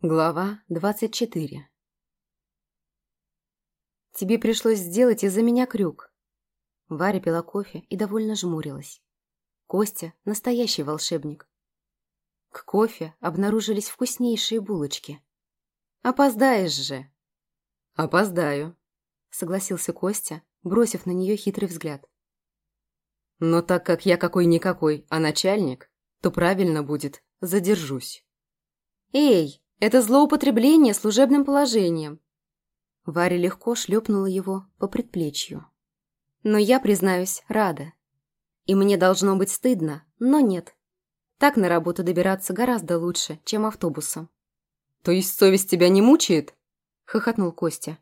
Глава 24 «Тебе пришлось сделать из-за меня крюк». Варя пила кофе и довольно жмурилась. Костя – настоящий волшебник. К кофе обнаружились вкуснейшие булочки. «Опоздаешь же!» «Опоздаю», – согласился Костя, бросив на нее хитрый взгляд. «Но так как я какой-никакой, а начальник, то правильно будет «задержусь». «Эй, это злоупотребление служебным положением!» Варя легко шлепнула его по предплечью. «Но я, признаюсь, рада. И мне должно быть стыдно, но нет. Так на работу добираться гораздо лучше, чем автобусом». «То есть совесть тебя не мучает?» – хохотнул Костя.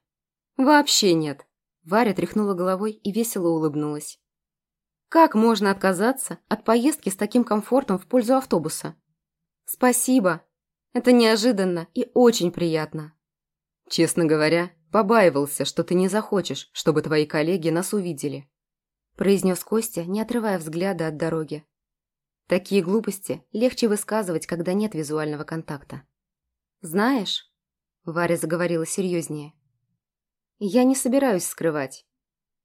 «Вообще нет». Варя тряхнула головой и весело улыбнулась. «Как можно отказаться от поездки с таким комфортом в пользу автобуса?» «Спасибо. Это неожиданно и очень приятно». «Честно говоря, побаивался, что ты не захочешь, чтобы твои коллеги нас увидели», произнес Костя, не отрывая взгляда от дороги. Такие глупости легче высказывать, когда нет визуального контакта. «Знаешь», — Варя заговорила серьезнее, «я не собираюсь скрывать.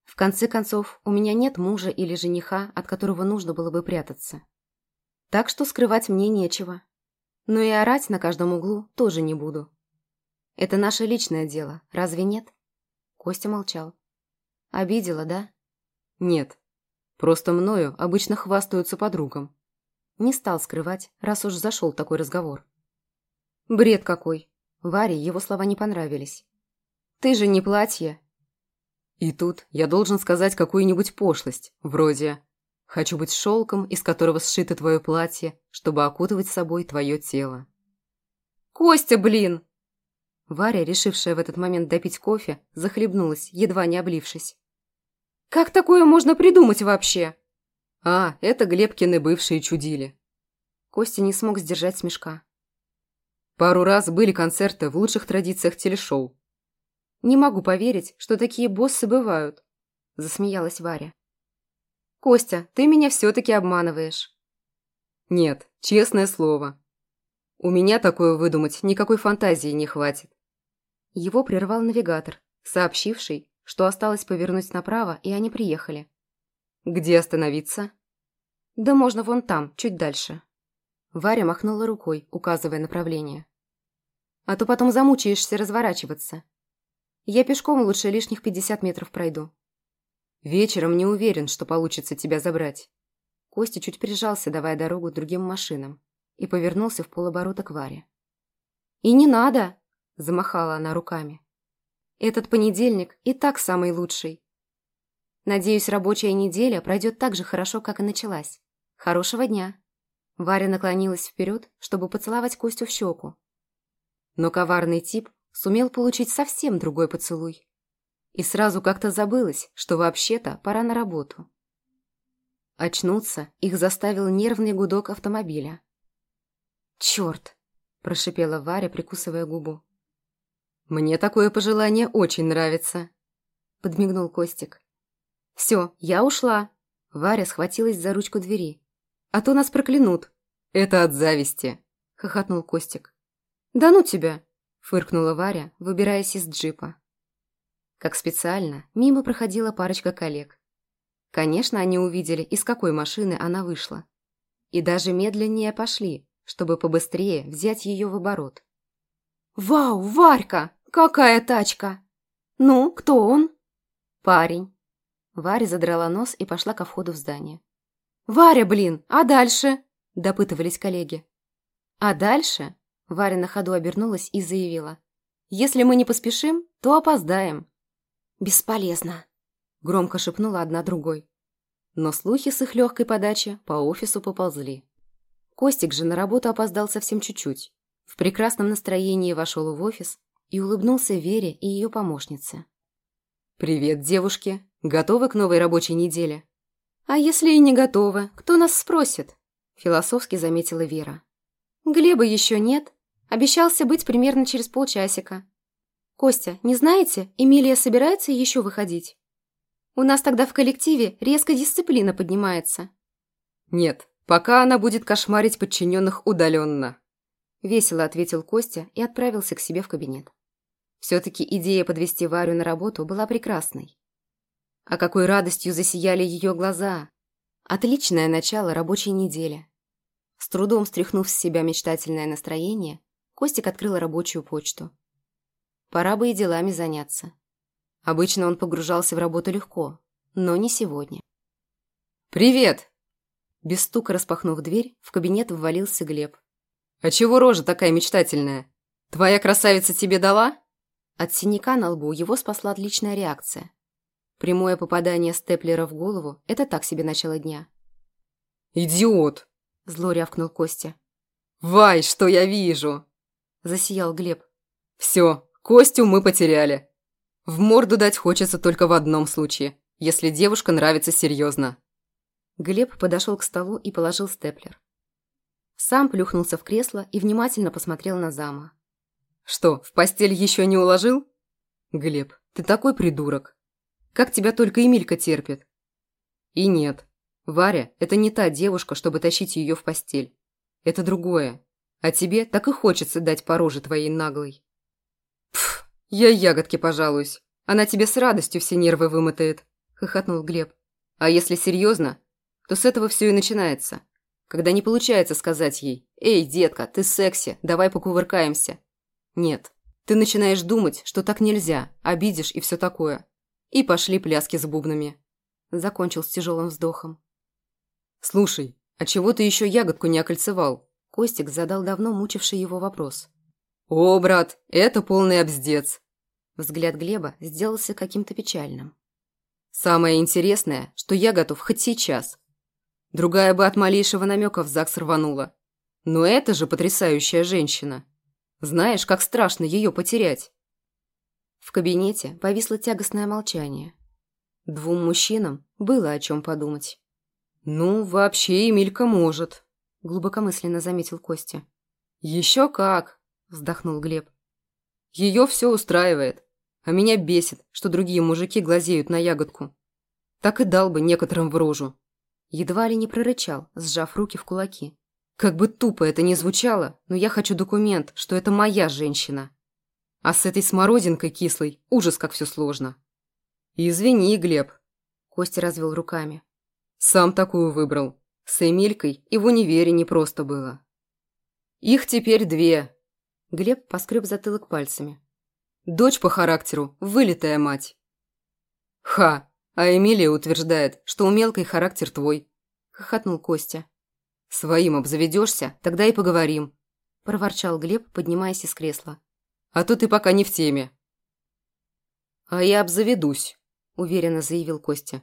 В конце концов, у меня нет мужа или жениха, от которого нужно было бы прятаться. Так что скрывать мне нечего. Но и орать на каждом углу тоже не буду. Это наше личное дело, разве нет?» Костя молчал. «Обидела, да?» «Нет. Просто мною обычно хвастаются подругам». Не стал скрывать, раз уж зашел такой разговор. «Бред какой!» Варе его слова не понравились. «Ты же не платье!» И тут я должен сказать какую-нибудь пошлость, вроде «Хочу быть шелком, из которого сшито твое платье, чтобы окутывать собой твое тело». «Костя, блин!» Варя, решившая в этот момент допить кофе, захлебнулась, едва не облившись. «Как такое можно придумать вообще?» «А, это Глебкины бывшие чудили». Костя не смог сдержать смешка. Пару раз были концерты в лучших традициях телешоу. «Не могу поверить, что такие боссы бывают», – засмеялась Варя. «Костя, ты меня все-таки обманываешь». «Нет, честное слово. У меня такое выдумать никакой фантазии не хватит. Его прервал навигатор, сообщивший, что осталось повернуть направо, и они приехали. «Где остановиться?» «Да можно вон там, чуть дальше». Варя махнула рукой, указывая направление. «А то потом замучаешься разворачиваться. Я пешком лучше лишних пятьдесят метров пройду». «Вечером не уверен, что получится тебя забрать». Костя чуть прижался, давая дорогу другим машинам, и повернулся в полоборота к Варе. «И не надо!» Замахала она руками. Этот понедельник и так самый лучший. Надеюсь, рабочая неделя пройдет так же хорошо, как и началась. Хорошего дня. Варя наклонилась вперед, чтобы поцеловать Костю в щеку. Но коварный тип сумел получить совсем другой поцелуй. И сразу как-то забылось, что вообще-то пора на работу. Очнуться их заставил нервный гудок автомобиля. «Черт!» – прошипела Варя, прикусывая губу. «Мне такое пожелание очень нравится», – подмигнул Костик. «Все, я ушла». Варя схватилась за ручку двери. «А то нас проклянут». «Это от зависти», – хохотнул Костик. «Да ну тебя», – фыркнула Варя, выбираясь из джипа. Как специально, мимо проходила парочка коллег. Конечно, они увидели, из какой машины она вышла. И даже медленнее пошли, чтобы побыстрее взять ее в оборот. «Вау, Варька!» «Какая тачка?» «Ну, кто он?» «Парень». Варя задрала нос и пошла ко входу в здание. «Варя, блин, а дальше?» – допытывались коллеги. «А дальше?» – Варя на ходу обернулась и заявила. «Если мы не поспешим, то опоздаем». «Бесполезно», – громко шепнула одна другой. Но слухи с их легкой подачи по офису поползли. Костик же на работу опоздал совсем чуть-чуть. В прекрасном настроении вошел в офис, и улыбнулся Вере и ее помощнице. «Привет, девушки! Готовы к новой рабочей неделе?» «А если и не готовы, кто нас спросит?» Философски заметила Вера. «Глеба еще нет. Обещался быть примерно через полчасика. Костя, не знаете, Эмилия собирается еще выходить? У нас тогда в коллективе резко дисциплина поднимается». «Нет, пока она будет кошмарить подчиненных удаленно», Весело ответил Костя и отправился к себе в кабинет. Все-таки идея подвести Варю на работу была прекрасной. А какой радостью засияли ее глаза! Отличное начало рабочей недели. С трудом стряхнув с себя мечтательное настроение, Костик открыл рабочую почту. Пора бы и делами заняться. Обычно он погружался в работу легко, но не сегодня. «Привет!» Без стука распахнув дверь, в кабинет ввалился Глеб. «А чего рожа такая мечтательная? Твоя красавица тебе дала?» От синяка на лбу его спасла отличная реакция. Прямое попадание степлера в голову – это так себе начало дня. «Идиот!» – зло рявкнул Костя. «Вай, что я вижу!» – засиял Глеб. «Все, Костю мы потеряли. В морду дать хочется только в одном случае, если девушка нравится серьезно». Глеб подошел к столу и положил степлер. Сам плюхнулся в кресло и внимательно посмотрел на зама. «Что, в постель еще не уложил?» «Глеб, ты такой придурок. Как тебя только Эмилька терпит?» «И нет. Варя – это не та девушка, чтобы тащить ее в постель. Это другое. А тебе так и хочется дать по роже твоей наглой». «Пф, я ягодке пожалуюсь. Она тебе с радостью все нервы вымотает», – хохотнул Глеб. «А если серьезно, то с этого все и начинается. Когда не получается сказать ей «Эй, детка, ты секси, давай покувыркаемся». Нет, ты начинаешь думать, что так нельзя, обидишь и все такое. И пошли пляски с бубнами. Закончил с тяжелым вздохом. «Слушай, а чего ты еще ягодку не окольцевал?» Костик задал давно мучивший его вопрос. «О, брат, это полный обздец!» Взгляд Глеба сделался каким-то печальным. «Самое интересное, что я готов хоть сейчас. Другая бы от малейшего намека в ЗАГС рванула. Но это же потрясающая женщина. Знаешь, как страшно ее потерять?» В кабинете повисло тягостное молчание. Двум мужчинам было о чем подумать. «Ну, вообще Эмилька может», – глубокомысленно заметил Костя. «Еще как!» – вздохнул Глеб. «Ее все устраивает, а меня бесит, что другие мужики глазеют на ягодку. Так и дал бы некоторым в рожу». Едва ли не прорычал, сжав руки в кулаки. «Как бы тупо это ни звучало, но я хочу документ, что это моя женщина». А с этой смородинкой кислой ужас, как все сложно. Извини, Глеб. Костя развел руками. Сам такую выбрал. С Эмилькой и в универе не просто было. Их теперь две. Глеб поскреб затылок пальцами. Дочь по характеру, вылитая мать. Ха, а Эмилия утверждает, что у мелкой характер твой. Хохотнул Костя. Своим обзаведешься, тогда и поговорим. Проворчал Глеб, поднимаясь из кресла. А то ты пока не в теме». «А я обзаведусь», – уверенно заявил Костя.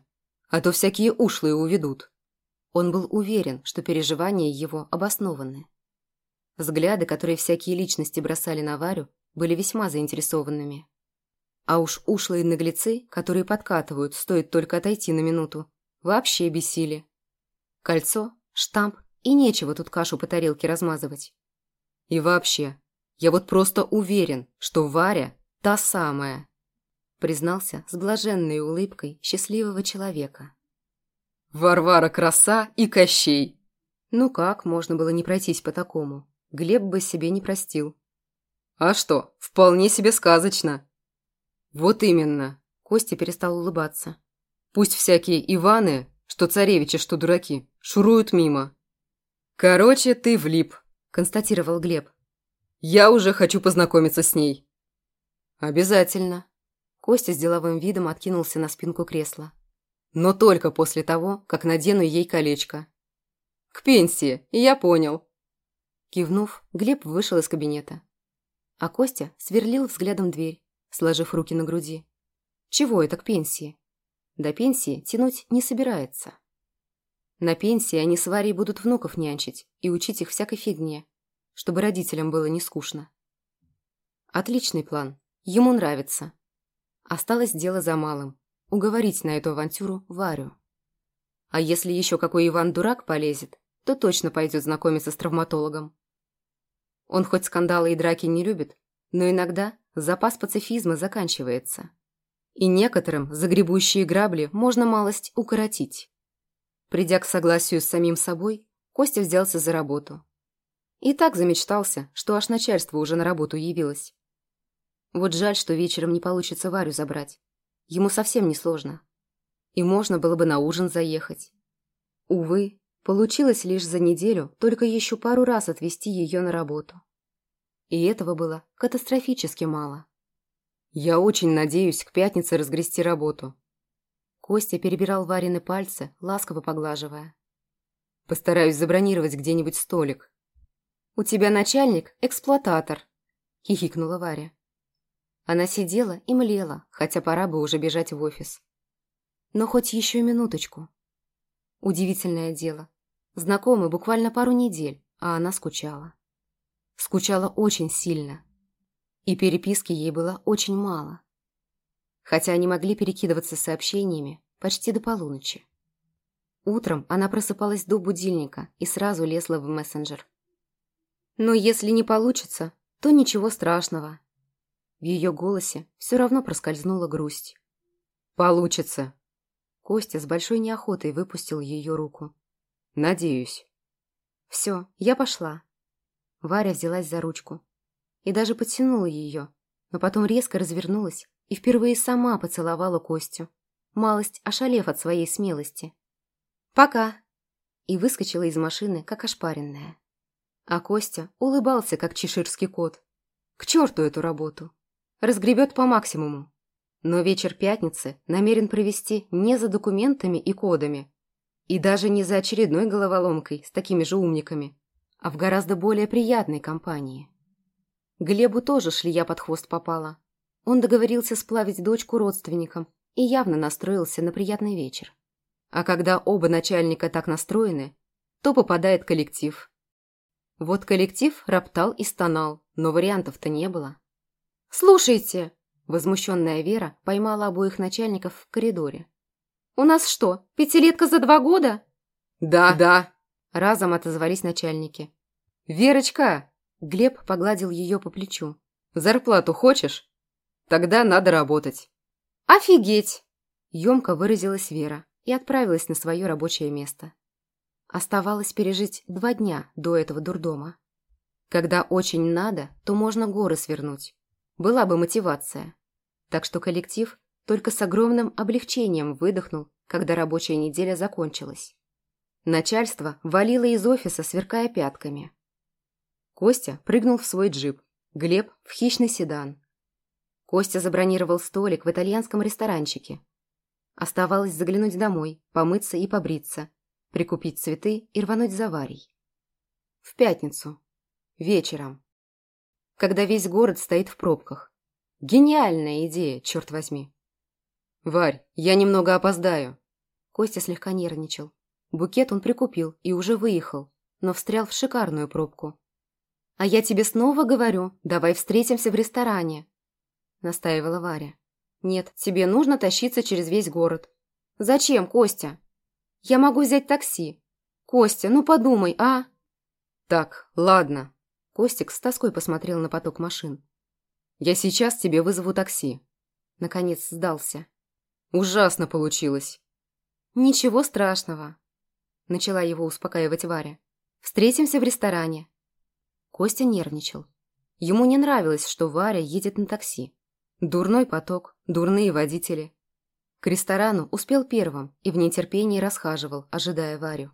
«А то всякие ушлые уведут». Он был уверен, что переживания его обоснованы. Взгляды, которые всякие личности бросали на Варю, были весьма заинтересованными. А уж ушлые наглецы, которые подкатывают, стоит только отойти на минуту, вообще бесили. Кольцо, штамп и нечего тут кашу по тарелке размазывать. И вообще, я вот просто уверен, что Варя – та самая», признался с блаженной улыбкой счастливого человека. «Варвара краса и Кощей!» Ну как можно было не пройтись по такому? Глеб бы себе не простил. «А что, вполне себе сказочно!» «Вот именно!» Костя перестал улыбаться. «Пусть всякие Иваны, что царевичи, что дураки, шуруют мимо». «Короче, ты влип», – констатировал Глеб. Я уже хочу познакомиться с ней». «Обязательно». Костя с деловым видом откинулся на спинку кресла. «Но только после того, как надену ей колечко». «К пенсии, я понял». Кивнув, Глеб вышел из кабинета. А Костя сверлил взглядом дверь, сложив руки на груди. «Чего это к пенсии?» До пенсии тянуть не собирается. На пенсии они с Варей будут внуков нянчить и учить их всякой фигне чтобы родителям было не скучно. Отличный план. Ему нравится. Осталось дело за малым. Уговорить на эту авантюру Варю. А если еще какой Иван-дурак полезет, то точно пойдет знакомиться с травматологом. Он хоть скандалы и драки не любит, но иногда запас пацифизма заканчивается. И некоторым загребущие грабли можно малость укоротить. Придя к согласию с самим собой, Костя взялся за работу. И так замечтался, что аж начальство уже на работу явилось. Вот жаль, что вечером не получится Варю забрать. Ему совсем не сложно. И можно было бы на ужин заехать. Увы, получилось лишь за неделю только еще пару раз отвезти ее на работу. И этого было катастрофически мало. «Я очень надеюсь к пятнице разгрести работу». Костя перебирал Варины пальцы, ласково поглаживая. «Постараюсь забронировать где-нибудь столик». «У тебя начальник – эксплуататор», – хихикнула Варя. Она сидела и млела, хотя пора бы уже бежать в офис. Но хоть еще минуточку. Удивительное дело. Знакомы буквально пару недель, а она скучала. Скучала очень сильно. И переписки ей было очень мало. Хотя они могли перекидываться сообщениями почти до полуночи. Утром она просыпалась до будильника и сразу лезла в мессенджер. Но если не получится, то ничего страшного. В ее голосе все равно проскользнула грусть. «Получится!» Костя с большой неохотой выпустил ее руку. «Надеюсь». «Все, я пошла». Варя взялась за ручку и даже подтянула ее, но потом резко развернулась и впервые сама поцеловала Костю, малость ошалев от своей смелости. «Пока!» и выскочила из машины, как ошпаренная. А Костя улыбался, как чеширский кот. К черту эту работу! Разгребет по максимуму. Но вечер пятницы намерен провести не за документами и кодами, и даже не за очередной головоломкой с такими же умниками, а в гораздо более приятной компании. Глебу тоже шлия под хвост попала. Он договорился сплавить дочку родственникам и явно настроился на приятный вечер. А когда оба начальника так настроены, то попадает коллектив. Вот коллектив роптал и стонал, но вариантов-то не было. «Слушайте!» Возмущенная Вера поймала обоих начальников в коридоре. «У нас что, пятилетка за два года?» «Да, да!» Разом отозвались начальники. «Верочка!» Глеб погладил ее по плечу. «Зарплату хочешь? Тогда надо работать». «Офигеть!» Емко выразилась Вера и отправилась на свое рабочее место. Оставалось пережить два дня до этого дурдома. Когда очень надо, то можно горы свернуть. Была бы мотивация. Так что коллектив только с огромным облегчением выдохнул, когда рабочая неделя закончилась. Начальство валило из офиса, сверкая пятками. Костя прыгнул в свой джип, Глеб – в хищный седан. Костя забронировал столик в итальянском ресторанчике. Оставалось заглянуть домой, помыться и побриться, прикупить цветы и рвануть за Варей. В пятницу. Вечером. Когда весь город стоит в пробках. Гениальная идея, черт возьми. «Варь, я немного опоздаю». Костя слегка нервничал. Букет он прикупил и уже выехал, но встрял в шикарную пробку. «А я тебе снова говорю, давай встретимся в ресторане», — настаивала Варя. «Нет, тебе нужно тащиться через весь город». «Зачем, Костя?» «Я могу взять такси». «Костя, ну подумай, а?» «Так, ладно». Костик с тоской посмотрел на поток машин. Я сейчас тебе вызову такси». Наконец сдался. «Ужасно получилось». «Ничего страшного», — начала его успокаивать Варя. «Встретимся в ресторане». Костя нервничал. Ему не нравилось, что Варя едет на такси. Дурной поток, дурные водители. К ресторану успел первым и в нетерпении расхаживал, ожидая Варю.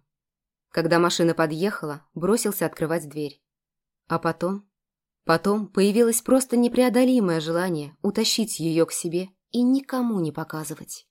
Когда машина подъехала, бросился открывать дверь. А потом Потом появилось просто непреодолимое желание утащить ее к себе и никому не показывать.